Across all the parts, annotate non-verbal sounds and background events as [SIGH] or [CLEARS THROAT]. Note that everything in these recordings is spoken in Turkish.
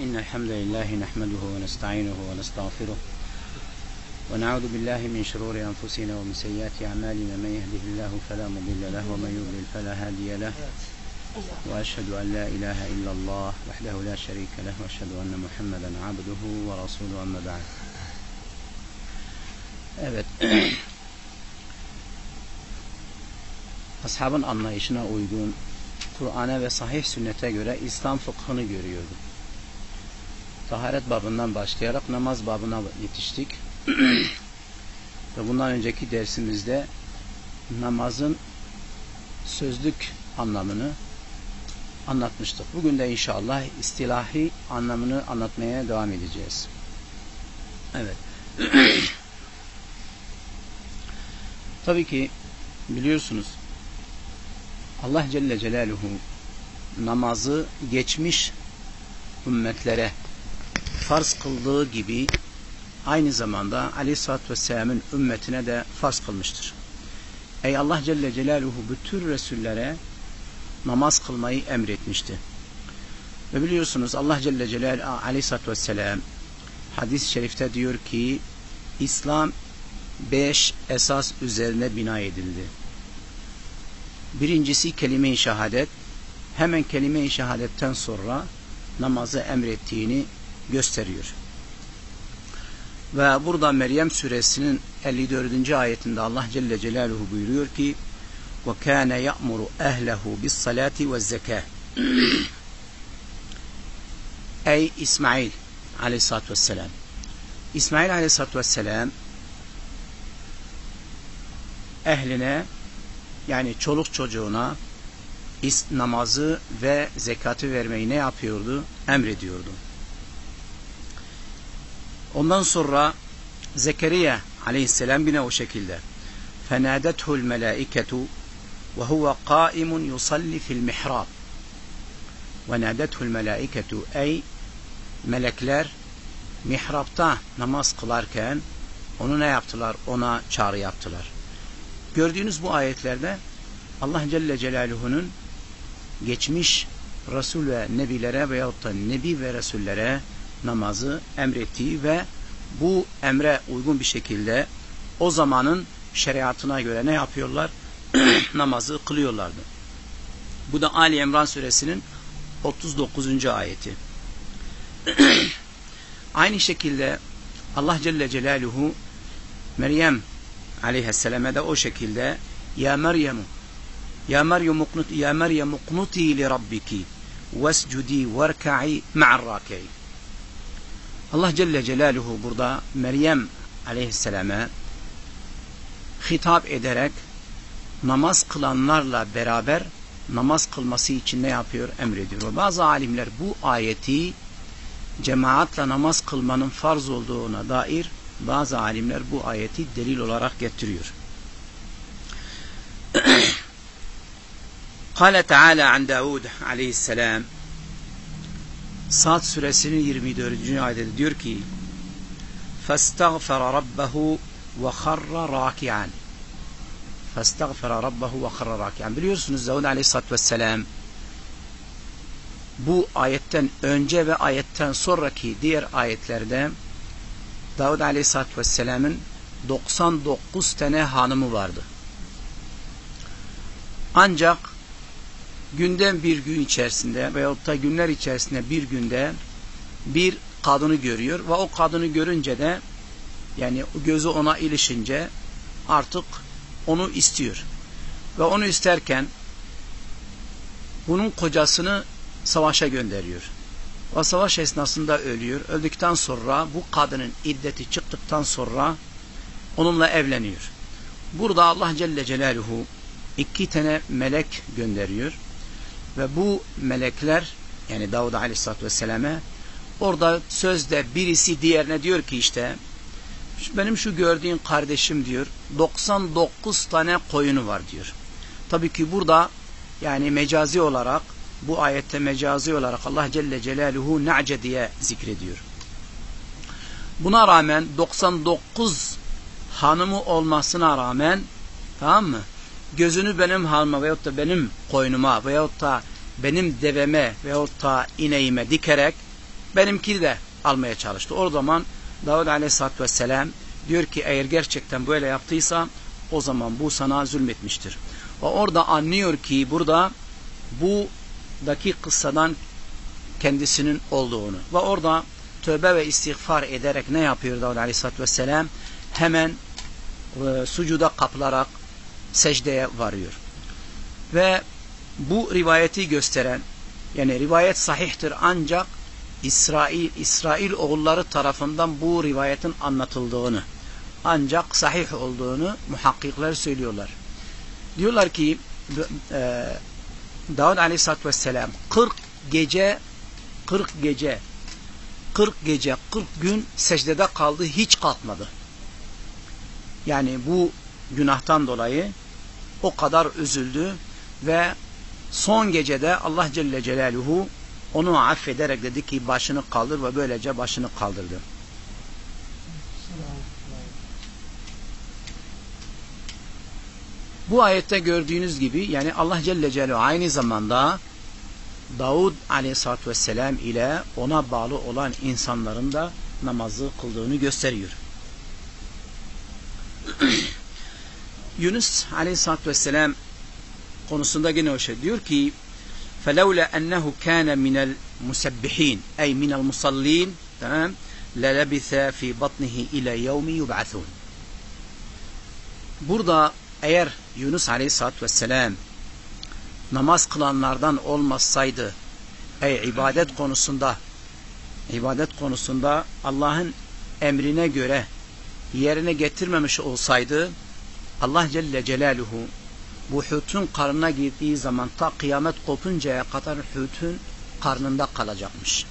إن الحمد لله نحمده ونستعينه ونستغفره ونعوذ بالله من شرور أنفسنا ومن سيئات أعمالنا من يهده الله فلا مضل له ومن يضلل فلا هادي له وأشهد أن لا إله إلا الله وحده لا شريك له وأشهد أن محمدا عبده ورسوله أما بعد Evet. [CLEARS THROAT] Ashabın anlayışına uygun Kur'an'a ve sahih sünnete göre İslam fıkhını görüyordu. Taharet babından başlayarak namaz babına yetiştik. [CLEARS THROAT] ve bundan önceki dersimizde namazın sözlük anlamını anlatmıştık. Bugün de inşallah istilahi anlamını anlatmaya devam edeceğiz. Evet. [CLEARS THROAT] Tabii ki biliyorsunuz Allah Celle Celaluhu namazı geçmiş ümmetlere farz kıldığı gibi aynı zamanda Aleyhisselatü Vesselam'ın ümmetine de farz kılmıştır. Ey Allah Celle Celaluhu bütün Resullere namaz kılmayı emretmişti. Ve biliyorsunuz Allah Celle Celaluhu Aleyhisselatü Vesselam hadis-i şerifte diyor ki İslam beş esas üzerine bina edildi. Birincisi kelime-i şehadet. Hemen kelime-i şehadetten sonra namazı emrettiğini gösteriyor. Ve burada Meryem suresinin 54. ayetinde Allah Celle Celaluhu buyuruyor ki وَكَانَ يَأْمُرُ أَهْلَهُ بِالصَّلَاةِ وَالزَّكَاةِ Ey İsmail aleyhissalatü vesselam İsmail aleyhissalatü vesselam ehline yani çoluk çocuğuna namazı ve zekatı vermeyi ne yapıyordu? Emrediyordu. Ondan sonra Zekeriya aleyhisselam yine o şekilde فَنَادَتْهُ الْمَلَائِكَةُ وَهُوَ قَائِمٌ يُصَلِّ فِي الْمِحْرَابِ وَنَادَتْهُ الْمَلَائِكَةُ Ey melekler mihrapta namaz kılarken onu ne yaptılar? Ona çağrı yaptılar. Gördüğünüz bu ayetlerde Allah Celle Celaluhu'nun geçmiş Resul ve Nebilere veyahut da Nebi ve Resullere namazı emrettiği ve bu emre uygun bir şekilde o zamanın şeriatına göre ne yapıyorlar? [CLEARS THROAT] namazı kılıyorlardı. Bu da Ali İmran suresinin 39. ayeti. [CLEARS THROAT] Aynı şekilde Allah Celle Celaluhu Meryem aleyhisselame de o şekilde Ya Meryem Ya Meryem uknut Ya Meryem uknuti li rabbiki vescudi verka'i ma'ar raki'in Allah Celle Celaluhu burada Meryem aleyhisselame hitap ederek namaz kılanlarla beraber namaz kılması için ne yapıyor? Emrediyor. Bazı alimler bu ayeti cemaatle namaz kılmanın farz olduğuna dair bazı alimler bu ayeti delil olarak getiriyor. [CLEARS THROAT] Kale Teala an Davud aleyhisselam Sad suresinin 24. ayette diyor ki فَاسْتَغْفَرَ رَبَّهُ وَخَرَّ رَاكِعًا فَاسْتَغْفَرَ رَبَّهُ وَخَرَّ رَاكِعًا Biliyorsunuz Davud aleyhissalatü vesselam bu ayetten önce ve ayetten sonraki diğer ayetlerde Davud Aleyhisselatü Vesselam'ın 99 tane hanımı vardı. Ancak günden bir gün içerisinde veyahut da günler içerisinde bir günde bir kadını görüyor ve o kadını görünce de yani gözü ona ilişince artık onu istiyor. Ve onu isterken bunun kocasını savaşa gönderiyor. O savaş esnasında ölüyor. Öldükten sonra bu kadının iddeti çıktıktan sonra onunla evleniyor. Burada Allah Celle Celaluhu iki tane melek gönderiyor. Ve bu melekler yani Davud Aleyhisselatü Vesselam'e orada sözde birisi diğerine diyor ki işte benim şu gördüğün kardeşim diyor 99 tane koyunu var diyor. Tabii ki burada yani mecazi olarak bu ayette mecazi olarak Allah Celle Celaluhu na'ce diye zikrediyor. Buna rağmen 99 hanımı olmasına rağmen tamam mı? Gözünü benim hanıma veyahut da benim koynuma veyahut da benim deveme veyahut da ineğime dikerek benimkini de almaya çalıştı. O zaman Davud aleyhissalatü vesselam diyor ki eğer gerçekten böyle yaptıysa o zaman bu sana zulmetmiştir. Ve orada anlıyor ki burada bu'daki kıssadan kendisinin olduğunu. Ve orada tövbe ve istiğfar ederek ne yapıyor Davud aleyhissalatü vesselam? Hemen e, sucuda kapılarak secdeye varıyor. Ve bu rivayeti gösteren yani rivayet sahihtir ancak İsrail İsrail oğulları tarafından bu rivayetin anlatıldığını ancak sahih olduğunu muhakkikler söylüyorlar. Diyorlar ki e, Davud Aleyhisselatü Vesselam 40 gece 40 gece 40 gece 40 gün secdede kaldı hiç kalkmadı. Yani bu günahtan dolayı o kadar üzüldü ve son gecede Allah Celle Celaluhu onu affederek dedi ki başını kaldır ve böylece başını kaldırdı. Bu ayette gördüğünüz gibi yani Allah Celle Celaluhu aynı zamanda Davud Aleyhisselatü Vesselam ile ona bağlı olan insanların da namazı kıldığını gösteriyor. Yunus Aleyhisselatü Vesselam konusunda yine o şey diyor ki فلولا أنه كان من المسبحين أي من المصلين تمام للبث في بطنه إلى يوم يبعثون Burada eğer Yunus Aleyhisselatü Vesselam namaz kılanlardan olmasaydı ey ibadet konusunda ibadet konusunda Allah'ın emrine göre yerine getirmemiş olsaydı Allah Celle Celaluhu bu hütün karnına girdiği zaman ta kıyamet kopuncaya kadar hütün karnında kalacakmış.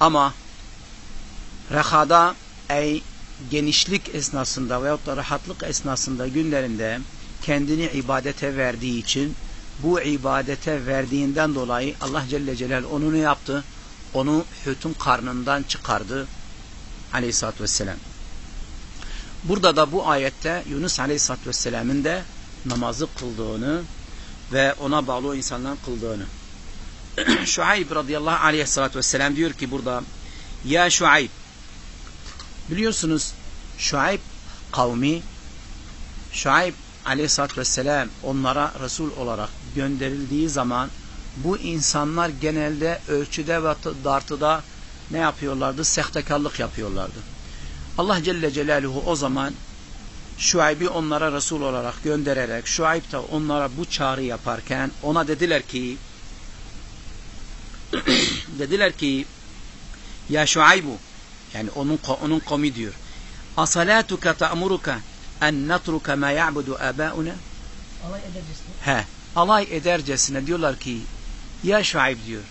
Ama rehada ey genişlik esnasında veyahut da rahatlık esnasında günlerinde kendini ibadete verdiği için bu ibadete verdiğinden dolayı Allah Celle Celal onu ne yaptı? Onu hütün karnından çıkardı aleyhissalatü vesselam. Burada da bu ayette Yunus aleyhissalatü vesselamın da namazı kıldığını ve ona bağlı insanların kıldığını. [CLEARS THROAT] Şuayb radıyallahu aleyhissalatü vesselam diyor ki burada Ya Şuayb biliyorsunuz Şuayb kavmi Şuayb aleyhissalatü vesselam onlara Resul olarak gönderildiği zaman bu insanlar genelde ölçüde ve dartıda ne yapıyorlardı? Sehtekarlık yapıyorlardı. Allah Celle Celaluhu o zaman Şuayb'i onlara Resul olarak göndererek Şuayb da onlara bu çağrı yaparken ona dediler ki [CLEARS THROAT] dediler ki ya Şuaybu yani onun onun kavmi diyor asalatuka ta'muruka en natruka ma ya'budu abauna? Alay edercesine. He alay edercesine diyorlar ki ya Şuayb diyor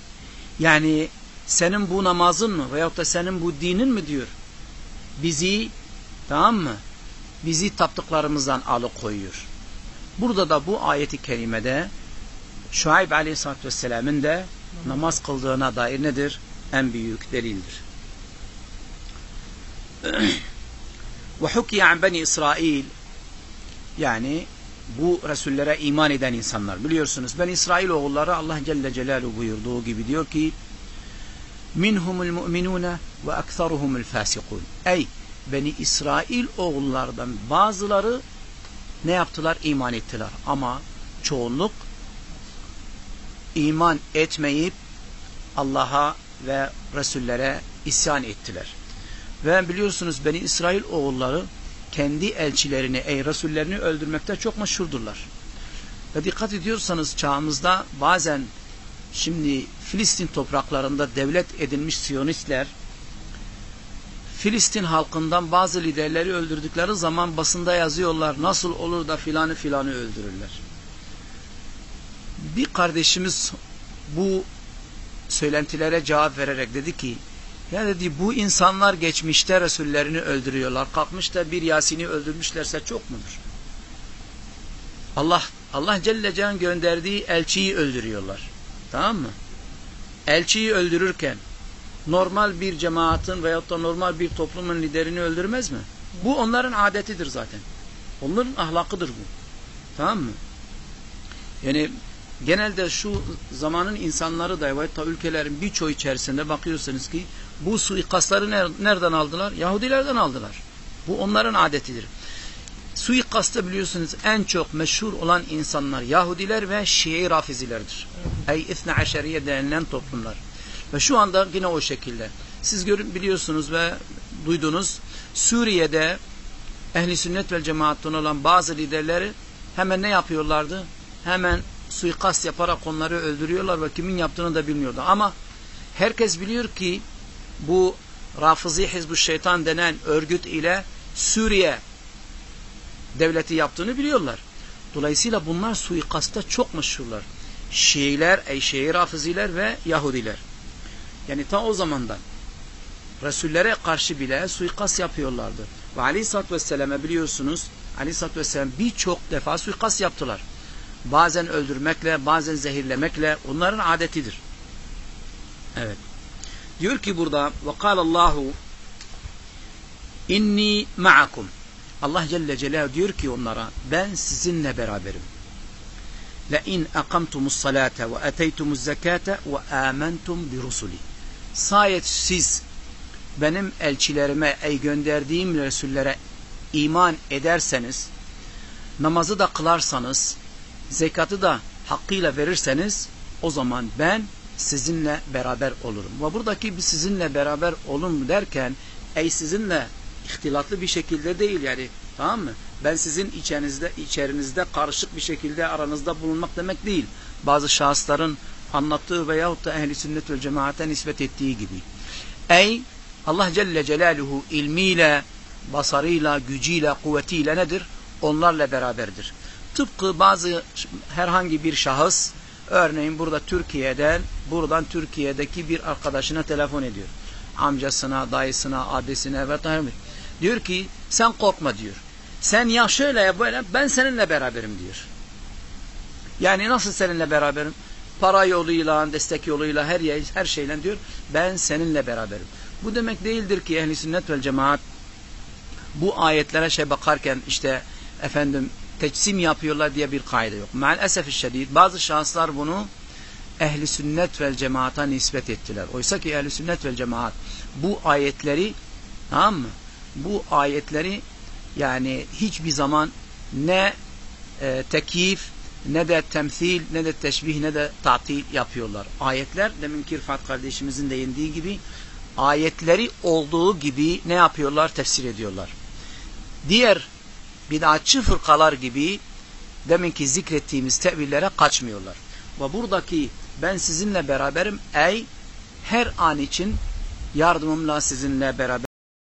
yani senin bu namazın mı veyahut da senin bu dinin mi? diyor bizi tamam mı bizi taptıklarımızdan alıkoyuyor. Burada da bu ayeti kerimede Şuayb Aleyhisselatü Vesselam'ın da namaz kıldığına dair nedir? En büyük delildir. [CLEARS THROAT] Ve hukiye an beni İsrail yani bu Resullere iman eden insanlar biliyorsunuz ben İsrail oğulları Allah Celle Celaluhu buyurduğu gibi diyor ki minhumul mu'minune ve ekseruhumul fasikun ey Beni İsrail oğullardan bazıları ne yaptılar? İman ettiler. Ama çoğunluk iman etmeyip Allah'a ve Resullere isyan ettiler. Ve biliyorsunuz Beni İsrail oğulları kendi elçilerini, ey Resullerini öldürmekte çok meşhurdurlar. Ve dikkat ediyorsanız çağımızda bazen şimdi Filistin topraklarında devlet edilmiş Siyonistler Filistin halkından bazı liderleri öldürdükleri zaman basında yazıyorlar nasıl olur da filanı filanı öldürürler. Bir kardeşimiz bu söylentilere cevap vererek dedi ki ya dedi bu insanlar geçmişte Resullerini öldürüyorlar. Kalkmış da bir Yasin'i öldürmüşlerse çok mudur? Allah Allah Celle Can gönderdiği elçiyi öldürüyorlar. Tamam mı? Elçiyi öldürürken normal bir cemaatin veyahut da normal bir toplumun liderini öldürmez mi? Bu onların adetidir zaten. Onların ahlakıdır bu. Tamam mı? Yani genelde şu zamanın insanları da ve hatta ülkelerin birçoğu içerisinde bakıyorsunuz ki bu suikastları ner- nereden aldılar? Yahudilerden aldılar. Bu onların adetidir. Suikasta biliyorsunuz en çok meşhur olan insanlar Yahudiler ve Şii Rafizilerdir. Ey İthne Aşeriye denilen toplumlar. Ve şu anda yine o şekilde. Siz görün biliyorsunuz ve duydunuz Suriye'de ehli sünnet ve cemaattan olan bazı liderleri hemen ne yapıyorlardı? Hemen suikast yaparak onları öldürüyorlar ve kimin yaptığını da bilmiyordu. Ama herkes biliyor ki bu Rafizi Hizbu Şeytan denen örgüt ile Suriye devleti yaptığını biliyorlar. Dolayısıyla bunlar suikasta çok meşhurlar. Şiiler, Şii Rafiziler ve Yahudiler. Yani ta o zamandan Resullere karşı bile suikast yapıyorlardı. Ve Aleyhisselatü Vesselam'e biliyorsunuz Aleyhisselatü Vesselam birçok defa suikast yaptılar. Bazen öldürmekle, bazen zehirlemekle onların adetidir. Evet. Diyor ki burada وَقَالَ اللّٰهُ inni ma'akum. Allah Celle Celaluhu diyor ki onlara ben sizinle beraberim. Le in akamtumus salate ve eteytumuz zekate ve amentum bi rusuli. Sayet siz benim elçilerime, ey gönderdiğim Resullere iman ederseniz, namazı da kılarsanız, zekatı da hakkıyla verirseniz, o zaman ben sizinle beraber olurum. Ve buradaki bir sizinle beraber olun derken, ey sizinle ihtilatlı bir şekilde değil yani, tamam mı? Ben sizin içerinizde, içerinizde karışık bir şekilde aranızda bulunmak demek değil. Bazı şahısların anlattığı veyahut da ehli sünnet ve cemaate nispet ettiği gibi. Ey Allah Celle Celaluhu ilmiyle, basarıyla, gücüyle, kuvvetiyle nedir? Onlarla beraberdir. Tıpkı bazı herhangi bir şahıs, örneğin burada Türkiye'den, buradan Türkiye'deki bir arkadaşına telefon ediyor. Amcasına, dayısına, abisine ve diyor ki sen korkma diyor. Sen ya şöyle ya böyle ben seninle beraberim diyor. Yani nasıl seninle beraberim? Para yoluyla, destek yoluyla, her her şeyle diyor. Ben seninle beraberim. Bu demek değildir ki ehli sünnet vel cemaat bu ayetlere şey bakarken işte efendim teçsim yapıyorlar diye bir kaide yok. Maalesef şiddet bazı şahıslar bunu ehli sünnet vel cemaata nispet ettiler. Oysa ki ehli sünnet vel cemaat bu ayetleri tamam mı? Bu ayetleri yani hiçbir zaman ne e, tekyif ne de temsil ne de teşbih ne de tatil yapıyorlar. Ayetler deminki Rıfat kardeşimizin değindiği gibi ayetleri olduğu gibi ne yapıyorlar? Tefsir ediyorlar. Diğer bid'atçı fırkalar gibi deminki zikrettiğimiz tevillere kaçmıyorlar. Ve buradaki ben sizinle beraberim ey her an için yardımımla sizinle beraber